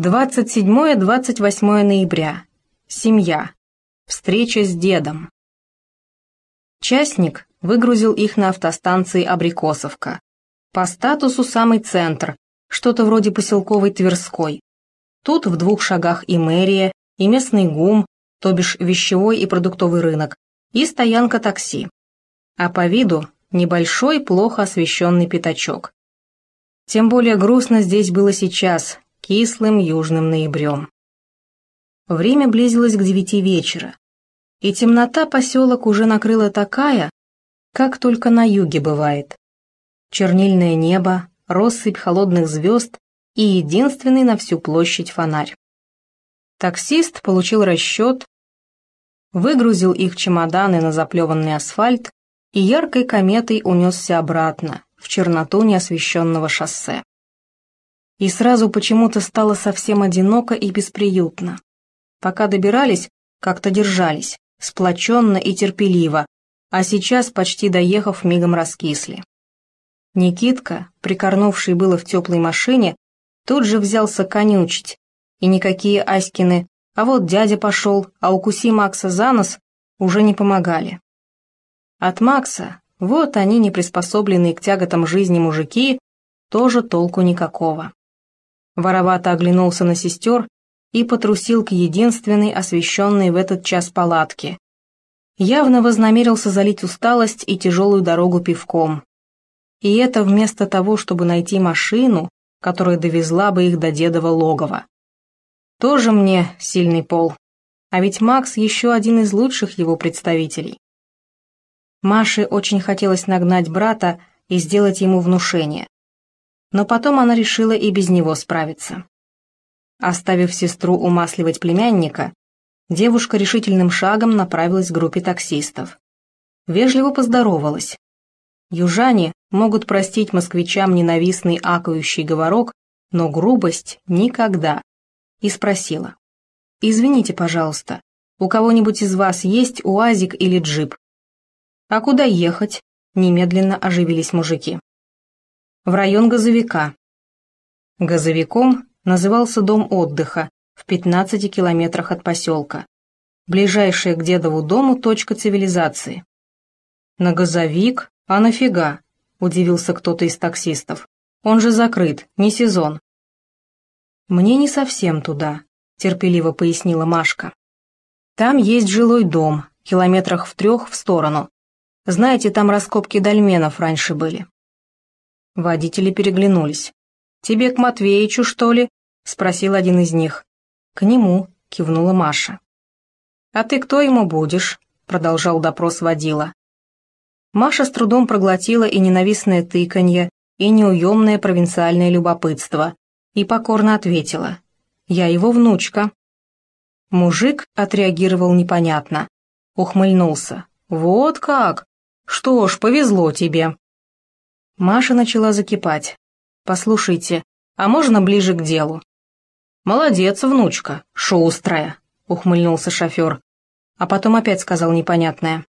27-28 ноября. Семья. Встреча с дедом. Частник выгрузил их на автостанции Абрикосовка. По статусу самый центр, что-то вроде поселковой Тверской. Тут в двух шагах и мэрия, и местный ГУМ, то бишь вещевой и продуктовый рынок, и стоянка такси. А по виду небольшой, плохо освещенный пятачок. Тем более грустно здесь было сейчас, кислым южным ноябрем. Время близилось к девяти вечера, и темнота поселок уже накрыла такая, как только на юге бывает. Чернильное небо, россыпь холодных звезд и единственный на всю площадь фонарь. Таксист получил расчет, выгрузил их чемоданы на заплеванный асфальт и яркой кометой унесся обратно, в черноту неосвещенного шоссе и сразу почему-то стало совсем одиноко и бесприютно. Пока добирались, как-то держались, сплоченно и терпеливо, а сейчас, почти доехав, мигом раскисли. Никитка, прикорнувший было в теплой машине, тут же взялся конючить, и никакие Аськины «а вот дядя пошел, а укуси Макса за нос» уже не помогали. От Макса, вот они, не приспособленные к тяготам жизни мужики, тоже толку никакого воровато оглянулся на сестер и потрусил к единственной освещенной в этот час палатке. Явно вознамерился залить усталость и тяжелую дорогу пивком. И это вместо того, чтобы найти машину, которая довезла бы их до дедова логова. Тоже мне сильный пол. А ведь Макс еще один из лучших его представителей. Маше очень хотелось нагнать брата и сделать ему внушение но потом она решила и без него справиться. Оставив сестру умасливать племянника, девушка решительным шагом направилась к группе таксистов. Вежливо поздоровалась. Южане могут простить москвичам ненавистный акающий говорок, но грубость никогда. И спросила. «Извините, пожалуйста, у кого-нибудь из вас есть уазик или джип?» «А куда ехать?» — немедленно оживились мужики в район газовика. Газовиком назывался дом отдыха в 15 километрах от поселка. Ближайшая к дедову дому точка цивилизации. На газовик? А нафига? Удивился кто-то из таксистов. Он же закрыт, не сезон. Мне не совсем туда, терпеливо пояснила Машка. Там есть жилой дом, километрах в трех в сторону. Знаете, там раскопки дольменов раньше были. Водители переглянулись. «Тебе к Матвеичу, что ли?» — спросил один из них. «К нему», — кивнула Маша. «А ты кто ему будешь?» — продолжал допрос водила. Маша с трудом проглотила и ненавистное тыканье, и неуемное провинциальное любопытство, и покорно ответила. «Я его внучка». Мужик отреагировал непонятно, ухмыльнулся. «Вот как? Что ж, повезло тебе». Маша начала закипать. «Послушайте, а можно ближе к делу?» «Молодец, внучка, шустрая», — ухмыльнулся шофер. А потом опять сказал непонятное.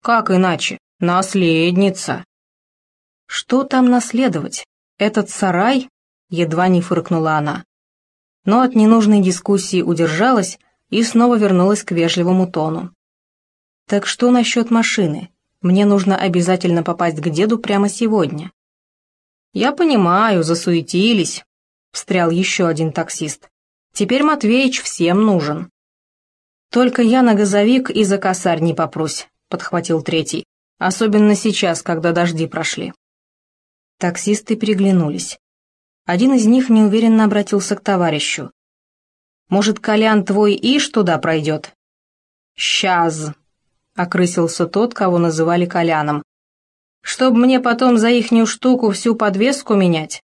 «Как иначе? Наследница». «Что там наследовать? Этот сарай?» — едва не фыркнула она. Но от ненужной дискуссии удержалась и снова вернулась к вежливому тону. «Так что насчет машины? Мне нужно обязательно попасть к деду прямо сегодня. Я понимаю, засуетились, встрял еще один таксист. Теперь Матвеич всем нужен. Только я на газовик и за косарь не попрусь, подхватил третий. Особенно сейчас, когда дожди прошли. Таксисты переглянулись. Один из них неуверенно обратился к товарищу. «Может, Колян твой Иш туда пройдет?» «Сейчас», окрысился тот, кого называли Коляном. «Чтоб мне потом за ихнюю штуку всю подвеску менять?»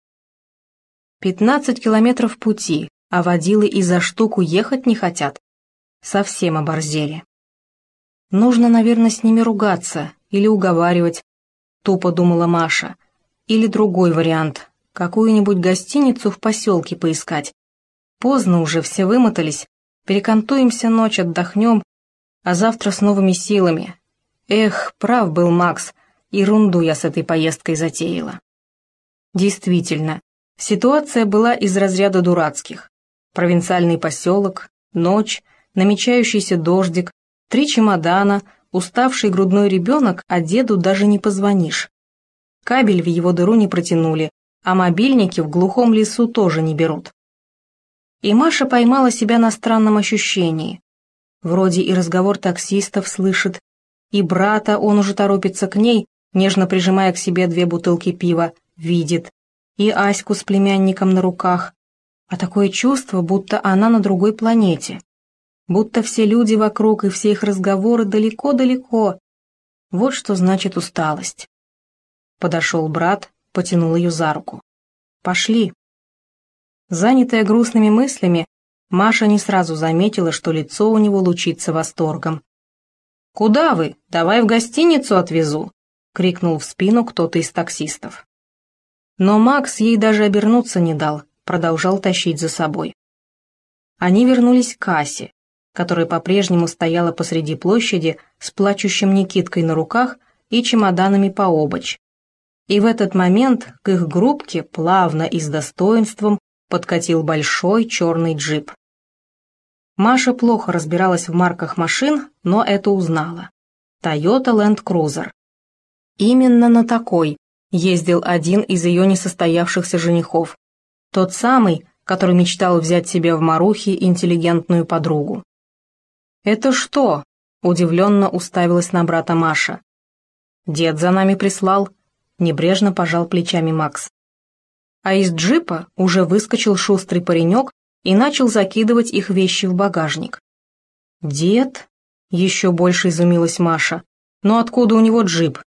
Пятнадцать километров пути, а водилы и за штуку ехать не хотят. Совсем оборзели. Нужно, наверное, с ними ругаться или уговаривать, тупо думала Маша. Или другой вариант, какую-нибудь гостиницу в поселке поискать. Поздно уже, все вымотались, перекантуемся ночь, отдохнем, а завтра с новыми силами. Эх, прав был Макс, ерунду я с этой поездкой затеяла. Действительно, ситуация была из разряда дурацких. Провинциальный поселок, ночь, намечающийся дождик, три чемодана, уставший грудной ребенок, а деду даже не позвонишь. Кабель в его дыру не протянули, а мобильники в глухом лесу тоже не берут. И Маша поймала себя на странном ощущении. Вроде и разговор таксистов слышит, и брата он уже торопится к ней, нежно прижимая к себе две бутылки пива, видит, и Аську с племянником на руках, а такое чувство, будто она на другой планете, будто все люди вокруг и все их разговоры далеко-далеко. Вот что значит усталость. Подошел брат, потянул ее за руку. «Пошли». Занятая грустными мыслями, Маша не сразу заметила, что лицо у него лучится восторгом. «Куда вы? Давай в гостиницу отвезу!» — крикнул в спину кто-то из таксистов. Но Макс ей даже обернуться не дал, продолжал тащить за собой. Они вернулись к кассе, которая по-прежнему стояла посреди площади с плачущим Никиткой на руках и чемоданами по обочь. И в этот момент к их группке плавно и с достоинством подкатил большой черный джип. Маша плохо разбиралась в марках машин, но это узнала. Toyota Land Cruiser. Именно на такой ездил один из ее несостоявшихся женихов. Тот самый, который мечтал взять себе в Марухи интеллигентную подругу. «Это что?» – удивленно уставилась на брата Маша. «Дед за нами прислал», – небрежно пожал плечами Макс а из джипа уже выскочил шустрый паренек и начал закидывать их вещи в багажник. «Дед?» — еще больше изумилась Маша. «Но откуда у него джип?»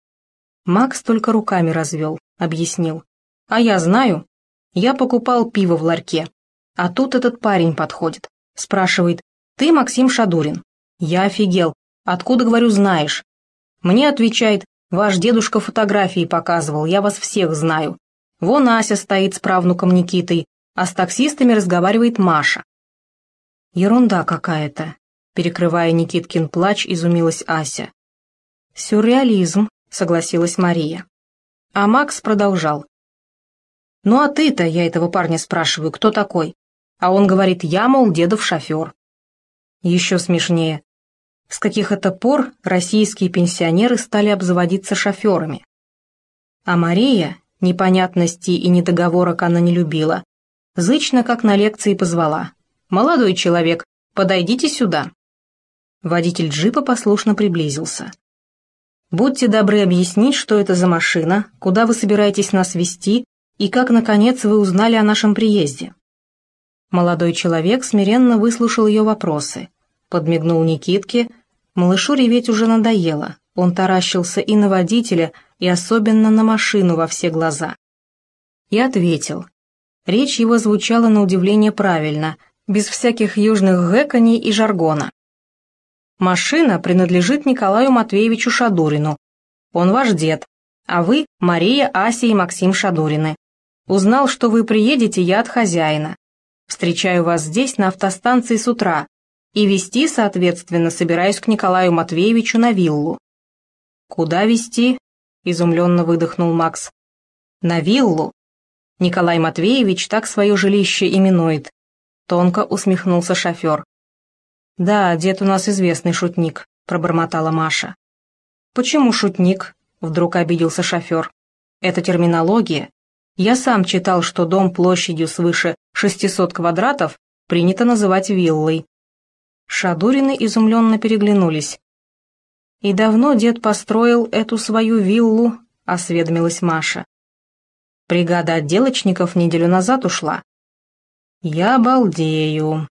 Макс только руками развел, объяснил. «А я знаю. Я покупал пиво в ларьке. А тут этот парень подходит. Спрашивает, «Ты Максим Шадурин?» Я офигел. «Откуда, говорю, знаешь?» Мне отвечает, «Ваш дедушка фотографии показывал, я вас всех знаю. Вон Ася стоит с правнуком Никитой, а с таксистами разговаривает Маша. Ерунда какая-то, перекрывая Никиткин плач, изумилась Ася. Сюрреализм, согласилась Мария. А Макс продолжал. «Ну а ты-то, я этого парня спрашиваю, кто такой?» А он говорит, я, мол, дедов шофер. Еще смешнее. С каких это пор российские пенсионеры стали обзаводиться шоферами? А Мария, Непонятностей и недоговорок она не любила. Зычно, как на лекции, позвала. «Молодой человек, подойдите сюда». Водитель джипа послушно приблизился. «Будьте добры объяснить, что это за машина, куда вы собираетесь нас вести и как, наконец, вы узнали о нашем приезде». Молодой человек смиренно выслушал ее вопросы, подмигнул Никитке, малышу реветь уже надоело, он таращился и на водителя, и особенно на машину во все глаза. И ответил. Речь его звучала на удивление правильно, без всяких южных гэканий и жаргона. Машина принадлежит Николаю Матвеевичу Шадурину. Он ваш дед, а вы Мария, Ася и Максим Шадурины. Узнал, что вы приедете, я от хозяина. Встречаю вас здесь на автостанции с утра и вести, соответственно, собираюсь к Николаю Матвеевичу на виллу. Куда вести? изумленно выдохнул Макс. «На виллу!» Николай Матвеевич так свое жилище именует. Тонко усмехнулся шофер. «Да, дед у нас известный шутник», — пробормотала Маша. «Почему шутник?» — вдруг обиделся шофер. «Это терминология. Я сам читал, что дом площадью свыше 600 квадратов принято называть виллой». Шадурины изумленно переглянулись. «И давно дед построил эту свою виллу?» — осведомилась Маша. «Бригада отделочников неделю назад ушла». «Я балдею».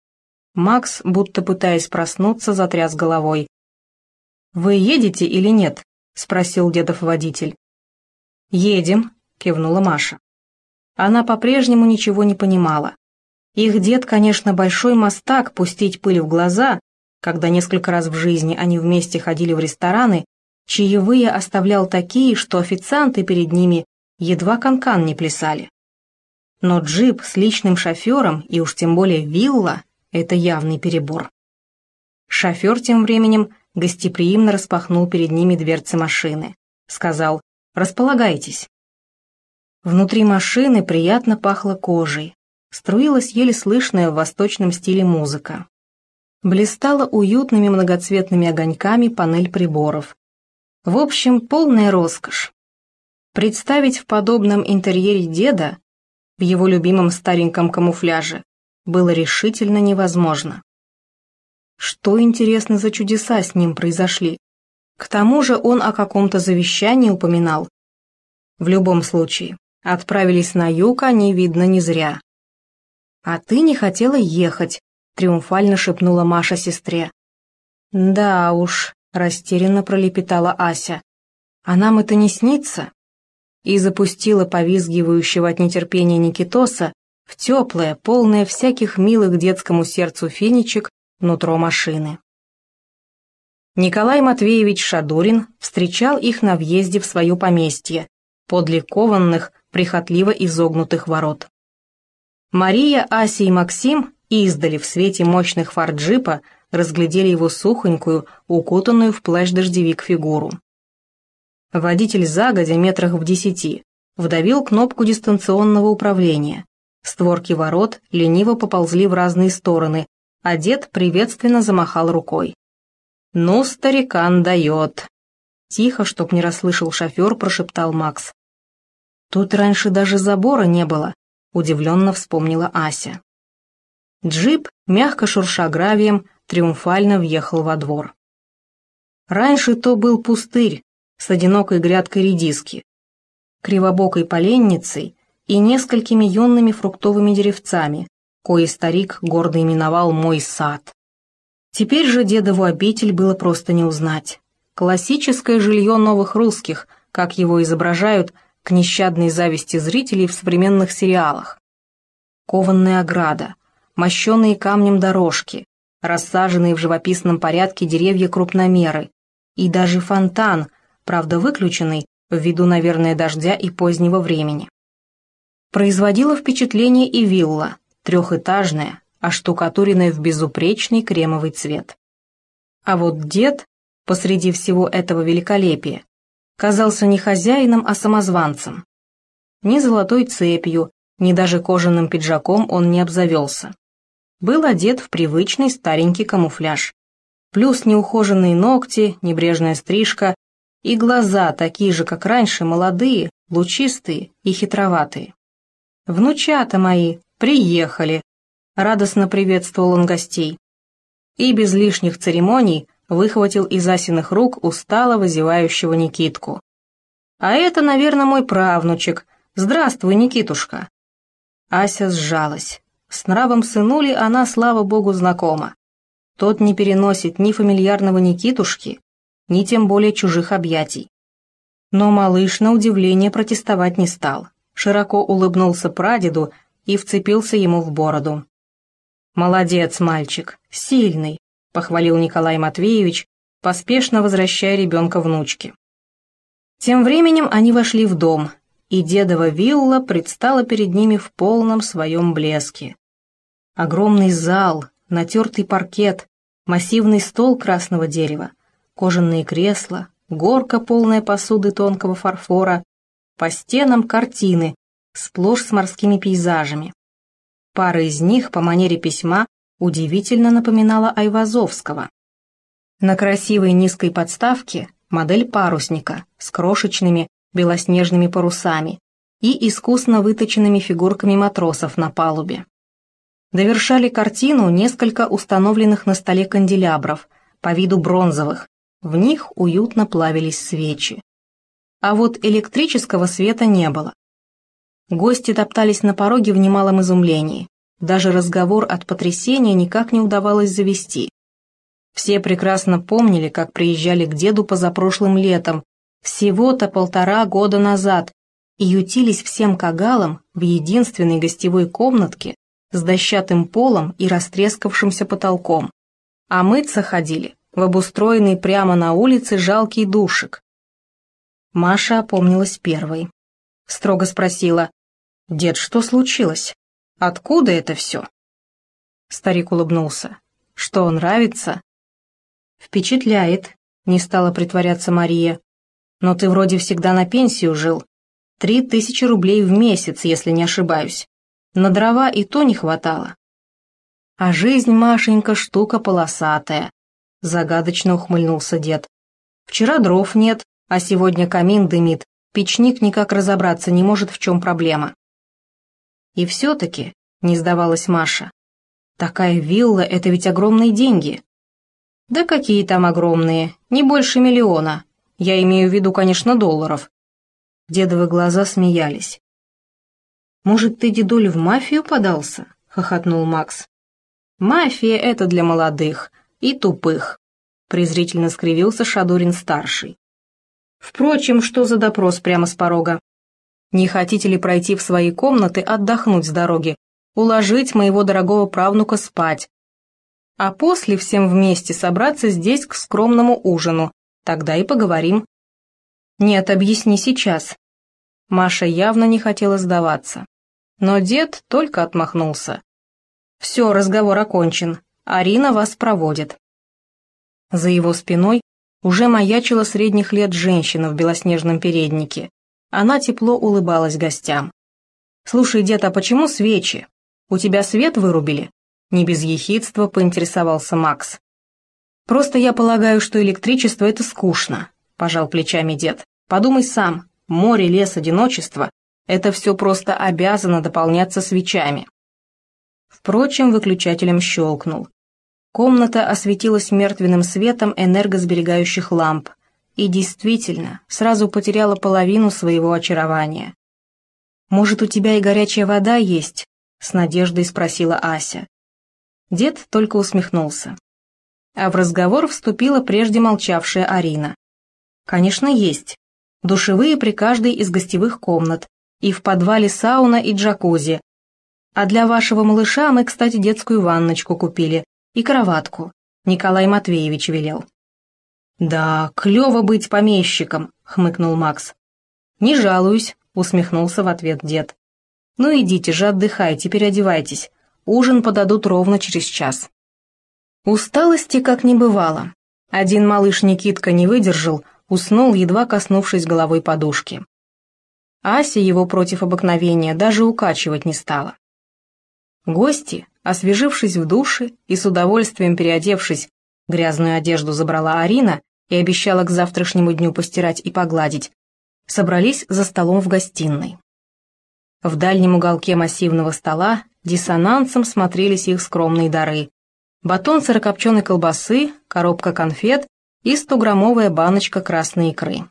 Макс, будто пытаясь проснуться, затряс головой. «Вы едете или нет?» — спросил дедов водитель. «Едем», — кивнула Маша. Она по-прежнему ничего не понимала. Их дед, конечно, большой мастак пустить пыль в глаза, когда несколько раз в жизни они вместе ходили в рестораны, чаевые оставлял такие, что официанты перед ними едва канкан -кан не плясали. Но джип с личным шофером и уж тем более вилла – это явный перебор. Шофер тем временем гостеприимно распахнул перед ними дверцы машины. Сказал «Располагайтесь». Внутри машины приятно пахло кожей. струилась еле слышная в восточном стиле музыка. Блистала уютными многоцветными огоньками панель приборов. В общем, полная роскошь. Представить в подобном интерьере деда, в его любимом стареньком камуфляже, было решительно невозможно. Что, интересно, за чудеса с ним произошли? К тому же он о каком-то завещании упоминал. В любом случае, отправились на юг они, видно, не зря. «А ты не хотела ехать», — триумфально шепнула Маша сестре. «Да уж», — растерянно пролепетала Ася. «А нам это не снится?» И запустила повизгивающего от нетерпения Никитоса в теплое, полное всяких милых детскому сердцу финичек нутро машины. Николай Матвеевич Шадурин встречал их на въезде в свое поместье, подле кованных, прихотливо изогнутых ворот. Мария, Ася и Максим издали в свете мощных фар джипа разглядели его сухонькую, укутанную в плащ-дождевик фигуру. Водитель загодя метрах в десяти вдавил кнопку дистанционного управления. Створки ворот лениво поползли в разные стороны, а дед приветственно замахал рукой. «Ну, старикан дает!» Тихо, чтоб не расслышал шофер, прошептал Макс. «Тут раньше даже забора не было», удивленно вспомнила Ася. Джип, мягко шурша гравием, триумфально въехал во двор. Раньше то был пустырь с одинокой грядкой редиски, кривобокой поленницей и несколькими юными фруктовыми деревцами, кои старик гордо именовал «мой сад». Теперь же дедову обитель было просто не узнать. Классическое жилье новых русских, как его изображают к нещадной зависти зрителей в современных сериалах. Кованная ограда, мощенные камнем дорожки, рассаженные в живописном порядке деревья крупномеры и даже фонтан, правда выключенный, ввиду, наверное, дождя и позднего времени. Производила впечатление и вилла, трехэтажная, оштукатуренная в безупречный кремовый цвет. А вот дед, посреди всего этого великолепия, казался не хозяином, а самозванцем. Ни золотой цепью, ни даже кожаным пиджаком он не обзавелся. Был одет в привычный старенький камуфляж. Плюс неухоженные ногти, небрежная стрижка и глаза, такие же, как раньше, молодые, лучистые и хитроватые. «Внучата мои, приехали!» — радостно приветствовал он гостей. И без лишних церемоний выхватил из Асиных рук устало вызывающего Никитку. «А это, наверное, мой правнучек. Здравствуй, Никитушка!» Ася сжалась. С нравом сынули она, слава богу, знакома. Тот не переносит ни фамильярного Никитушки, ни тем более чужих объятий. Но малыш на удивление протестовать не стал. Широко улыбнулся прадеду и вцепился ему в бороду. «Молодец, мальчик, сильный, — похвалил Николай Матвеевич, поспешно возвращая ребенка внучке. Тем временем они вошли в дом, и дедова вилла предстала перед ними в полном своем блеске. Огромный зал, натертый паркет, массивный стол красного дерева, кожаные кресла, горка, полная посуды тонкого фарфора, по стенам картины, сплошь с морскими пейзажами. Пара из них по манере письма удивительно напоминала Айвазовского. На красивой низкой подставке модель парусника с крошечными белоснежными парусами и искусно выточенными фигурками матросов на палубе. Довершали картину несколько установленных на столе канделябров, по виду бронзовых, в них уютно плавились свечи. А вот электрического света не было. Гости топтались на пороге в немалом изумлении. Даже разговор от потрясения никак не удавалось завести. Все прекрасно помнили, как приезжали к деду позапрошлым летом, всего-то полтора года назад, и ютились всем кагалом в единственной гостевой комнатке с дощатым полом и растрескавшимся потолком. А мыться ходили в обустроенный прямо на улице жалкий душик. Маша опомнилась первой. Строго спросила, «Дед, что случилось?» Откуда это все?» Старик улыбнулся. «Что, нравится?» «Впечатляет», — не стала притворяться Мария. «Но ты вроде всегда на пенсию жил. Три тысячи рублей в месяц, если не ошибаюсь. На дрова и то не хватало. А жизнь, Машенька, штука полосатая, загадочно ухмыльнулся дед. Вчера дров нет, а сегодня камин дымит, печник никак разобраться не может, в чем проблема. И все-таки, не сдавалась Маша, такая вилла — это ведь огромные деньги. Да какие там огромные, не больше миллиона. Я имею в виду, конечно, долларов. Дедовы глаза смеялись. «Может, ты, дедуль, в мафию подался?» — хохотнул Макс. «Мафия — это для молодых и тупых», — презрительно скривился Шадурин-старший. «Впрочем, что за допрос прямо с порога? Не хотите ли пройти в свои комнаты, отдохнуть с дороги, уложить моего дорогого правнука спать, а после всем вместе собраться здесь к скромному ужину, тогда и поговорим». «Нет, объясни сейчас». Маша явно не хотела сдаваться. Но дед только отмахнулся. «Все, разговор окончен. Арина вас проводит». За его спиной уже маячила средних лет женщина в белоснежном переднике. Она тепло улыбалась гостям. «Слушай, дед, а почему свечи? У тебя свет вырубили?» Не без ехидства поинтересовался Макс. «Просто я полагаю, что электричество — это скучно», — пожал плечами дед. «Подумай сам, море, лес, одиночество это все просто обязано дополняться свечами. Впрочем, выключателем щелкнул. Комната осветилась мертвенным светом энергосберегающих ламп и действительно сразу потеряла половину своего очарования. «Может, у тебя и горячая вода есть?» — с надеждой спросила Ася. Дед только усмехнулся. А в разговор вступила прежде молчавшая Арина. «Конечно, есть. Душевые при каждой из гостевых комнат, и в подвале сауна и джакузи. А для вашего малыша мы, кстати, детскую ванночку купили и кроватку. Николай Матвеевич велел. «Да, клево быть помещиком», — хмыкнул Макс. «Не жалуюсь», — усмехнулся в ответ дед. «Ну идите же, отдыхайте, переодевайтесь. Ужин подадут ровно через час». Усталости как не бывало. Один малыш Никитка не выдержал, уснул, едва коснувшись головой подушки. Ася его против обыкновения даже укачивать не стала. Гости, освежившись в душе и с удовольствием переодевшись, грязную одежду забрала Арина и обещала к завтрашнему дню постирать и погладить, собрались за столом в гостиной. В дальнем уголке массивного стола диссонансом смотрелись их скромные дары. Батон сырокопченой колбасы, коробка конфет и стограммовая баночка красной икры.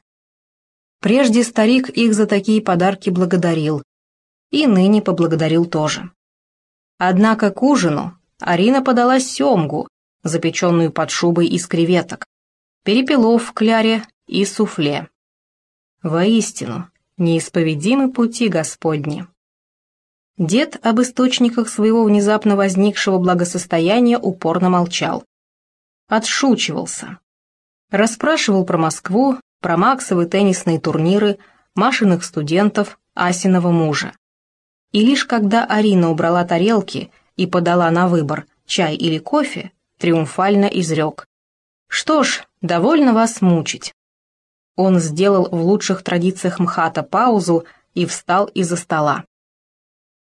Прежде старик их за такие подарки благодарил, и ныне поблагодарил тоже. Однако к ужину Арина подала семгу, запеченную под шубой из креветок, перепелов в кляре и суфле. Воистину, неисповедимы пути Господни. Дед об источниках своего внезапно возникшего благосостояния упорно молчал. Отшучивался. Расспрашивал про Москву, про Максовы теннисные турниры, Машиных студентов, Асиного мужа. И лишь когда Арина убрала тарелки и подала на выбор чай или кофе, триумфально изрек. «Что ж, довольно вас мучить». Он сделал в лучших традициях МХАТа паузу и встал из-за стола.